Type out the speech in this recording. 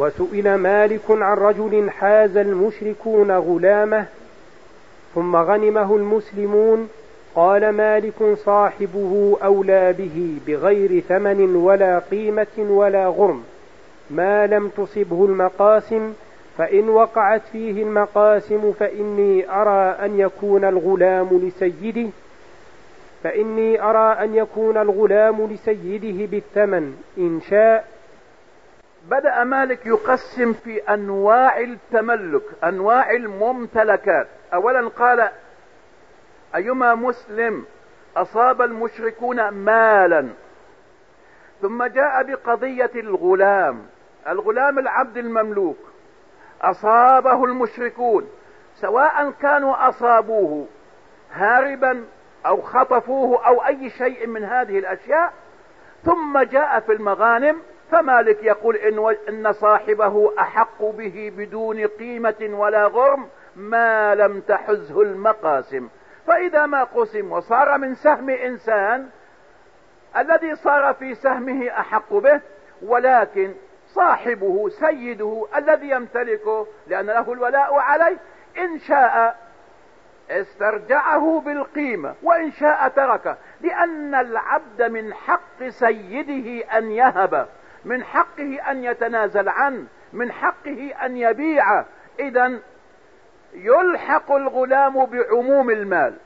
وسئل مالك عن رجل حاز المشركون غلامه ثم غنمه المسلمون قال مالك صاحبه أولى به بغير ثمن ولا قيمة ولا غرم ما لم تصبه المقاسم فإن وقعت فيه المقاسم فإني أرى أن يكون الغلام لسيده فإني أرى أن يكون الغلام لسيده بالثمن إن شاء بدأ مالك يقسم في أنواع التملك أنواع الممتلكات. أولا قال أيما مسلم أصاب المشركون مالا ثم جاء بقضية الغلام. الغلام العبد المملوك أصابه المشركون سواء كانوا أصابوه هاربا أو خطفوه أو أي شيء من هذه الأشياء ثم جاء في المغانم فمالك يقول إن, إن صاحبه أحق به بدون قيمة ولا غرم ما لم تحزه المقاسم. فإذا ما قسم وصار من سهم إنسان الذي صار في سهمه أحق به ولكن صاحبه سيده الذي يمتلكه لأن له الولاء عليه إن شاء استرجعه بالقيمة وإن شاء تركه لأن العبد من حق سيده أن يهب. من حقه أن يتنازل عنه من حقه أن يبيعه. إذا يلحق الغلام بعموم المال.